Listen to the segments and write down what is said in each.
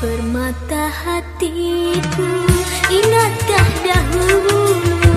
Permata hatiku Ingatkah dahulu.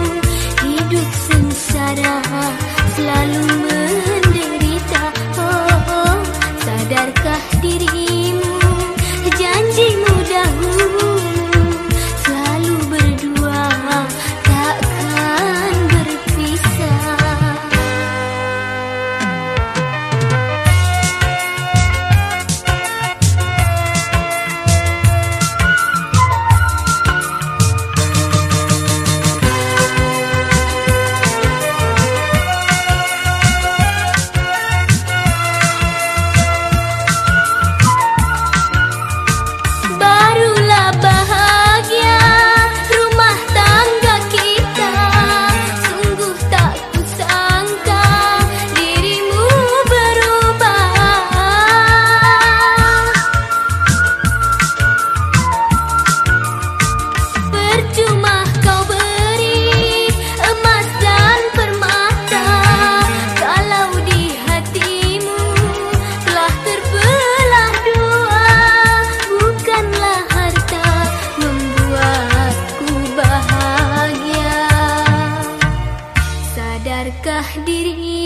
أخبريني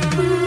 Thank you.